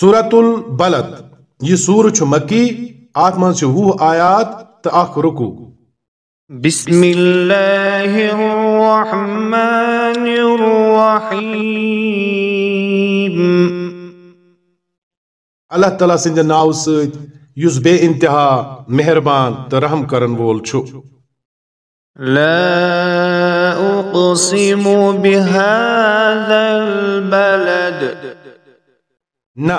سورت البلد۔ یہ سور چھ مکی آت من چھ وہ آیات تا اخ رکو۔ بسم اللہ الرحمن الرحیم۔ اللہ تعالیٰ سند ناو سید یس بے انتہا مہربان تا رحم کرن وول چھو لا اقسم بهذا البلد۔ نہ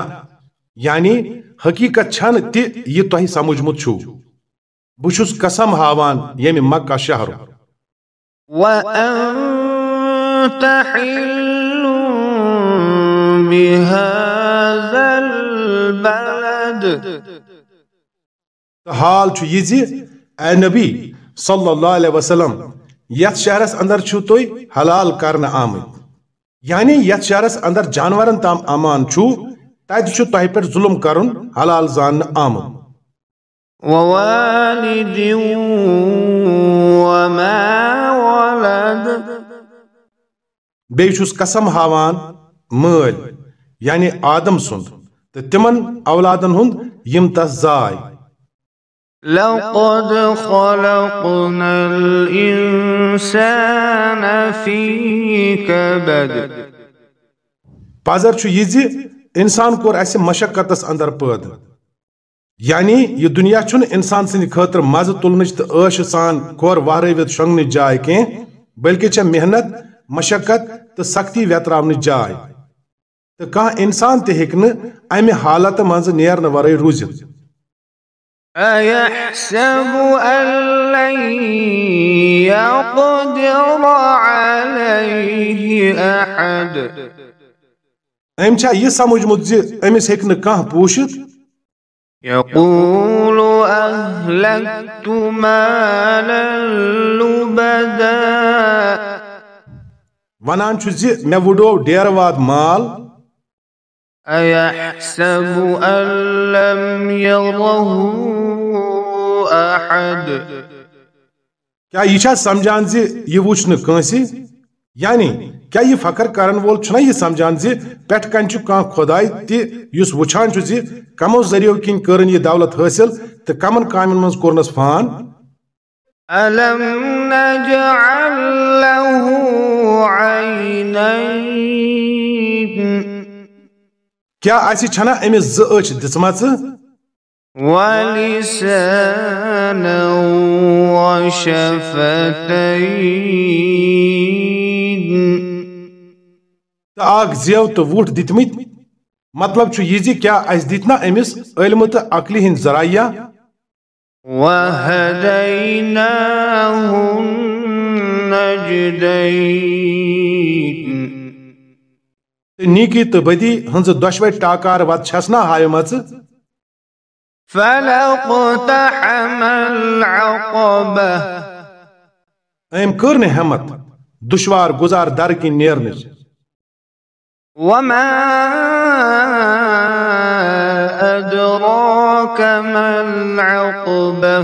یعنی حقیقت چھن تہ یہ تہ سمجھمت چھو. بہس قسم ہاوان یم مکہ شہر. وأنت حل بهذا البلد. تو حال چھو یہ زی اے نبی صلی اللہ علیہ وسلم یت شہرس اندر چھو توی حلال کرنا آمد. یعنی یت شہرس اندر جانورن تام امان چھو تت چھو تہ پر ظلم کرن حلال زان آمد ووالد وما ولد۔ چھُس قسم ہاوان مٲلۍ یعنی آدم سُنٛد۔ تہٕ تِمن اولادن ہُنٛد یِم تس زاے۔ لقد خلقنا الإنسان في كبد پزر چھُ یہِ انسان کوٚر اسہِ مشقتس اندر پٲدٕ یعنی یہ دنیا چھُنہٕ انسان سٕنٛدِ خٲطرٕ مزٕ تُلنٕچ تہٕ عٲشہِ سان کھۄر وہرٲوِتھ شۄنٛگنٕچ جاے کینٛہہ بلکہِ چھےٚ محنت، مشقت تہٕ سختی ویتراونٕچ جاے تہٕ کانٛہہ انسان تہِ ہیٚکہِ نہٕ امہِ حالتہٕ منٛزٕ نیرنہٕ ورٲے أيحسب أن لن يقدر عليه أحد أمۍ چھا یہِ سمجھمُت زِ أمِس ہیٚکہِ نہٕ کانٛہہ پوٗشِتھ يقول أهلكت مالا لبدا ونان چھُ زِ مےٚ وُڈو ڈیرٕ واد مال أيحسب أن لم يره أحد کیا یہ چھا سمجھان زِ یہِ وٕچھ نہٕ یعنی کیا یہ فخر کرن وول چھُنا یہِ سمجھان زِ پٮ۪ٹھ کنہِ چھُ کانٛہہ خۄداے تہِ یُس وٕچھان چھُ زِ کمو ذٔریعو کِنۍ کٔرٕن یہِ دولت حٲصِل تہٕ کمن کامٮ۪ن منٛز کوٚرنس فان ألم نجعل له عينين کیا اسہِ چھنا أمِس زٕ أچھ دِژمژٕ ولسانا وشفتين تہٕ اکھ زیو تہٕ وُٹھ دِتمٕتۍ۔ مطلب چھُ یہِ زِ کیا اسہِ دِتۍ نا أمِس علمہٕ تہٕ عقلہِ ہٕنٛدۍ ذرایعہ وهديناه النجدين نیکی تہٕ بدی ہٕنٛزٕ دۄشوے ٹاکار وت چھس نا ہایمژٕ فلاقتحم العقبة۔ أمۍ کٔر نہٕ ہٮ۪مت دُشوار گُزار در کِنۍ نیرنٕچ وما أدراك ما العقبة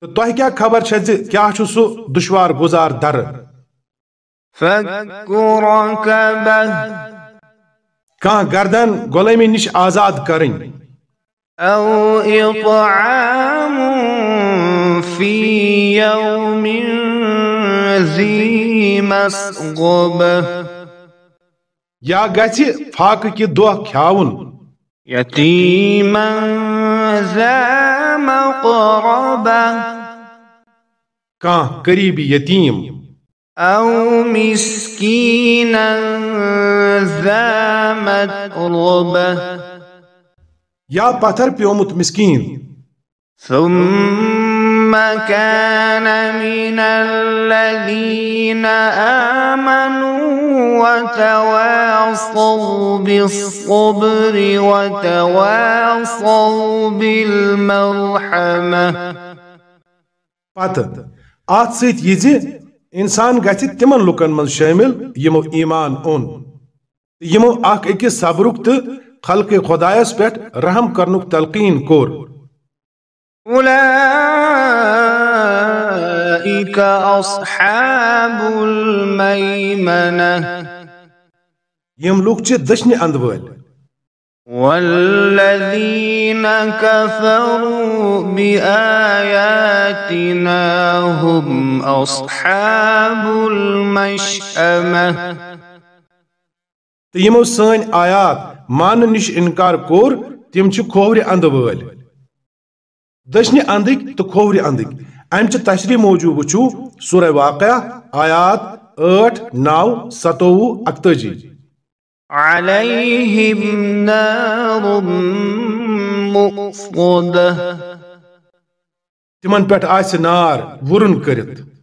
تہٕ تۄہہِ کیٛاہ خبر چھےٚ زِ کیٛاہ چھُ سُہ دُشوار گُزار درٕ؟ کانٛہہ گردن غۄلٲمی نِش آزاد کرٕنۍ۔ ذي مسغبة یا گژھِ فاقہٕ کہِ دۄہ کھیاوُن۔ کانٛہہ قریٖبی یتیٖم۔ یا پتھر پیومُت مسکیٖن۔ ثم كان من الذين آمنوا۔ وتواصوا بالصبر وتواصوا بالمرحمة. پتہٕ اتھ سۭتۍ یہِ زِ انسان گژھِ تِمن لُکن منٛز شٲمِل یِمو ایمان اوٚن. یِمو اکھ أکِس صبرُک تہٕ خلقہِ خۄدایس پٮ۪ٹھ رحم کرنُک تلقیٖن کوٚر. أولئك أصحاب الميمنة. یم لوٗکھ چھِ دٔچھنہِ اندٕ وٲلۍ والذين كفروا بآياتنا هم أصحاب المشأمة. تو یمو سن آیات مان نش انکار کور تم چھ کھوور اند ول دشنی اندک تو کھوور اندک ام چھ تشریح موجود وچو سورہ واقعہ آیات 8 9 ستوہ اکتجی۔ عليهم نار مؤصدة تمن پہ آس نار ورن کرت۔